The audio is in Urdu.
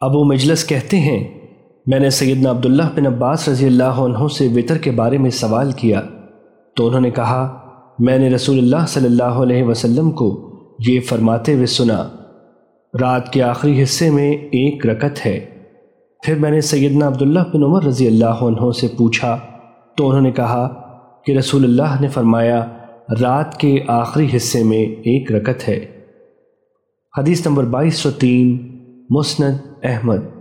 ابو مجلس کہتے ہیں، میں نے سیدنا عبداللہ بن عباس رضی اللہ عنہ سے وطر کے بارے میں سوال کیا۔ تو انہوں نے کہا، میں نے رسول اللہ صلی اللہ علیہ وسلم کو یہ فرماتے ہوئے سنا، رات کے آخری حصے میں ایک رکت ہے۔ پھر میں نے سیدنا عبداللہ بن عمر رضی اللہ عنہ سے پوچھا، تو انہوں نے کہا کہ رسول اللہ نے فرمایا، رات کے آخری حصے میں ایک رکت ہے۔ حدیث نمبر بائیس سو تین، مسند احمد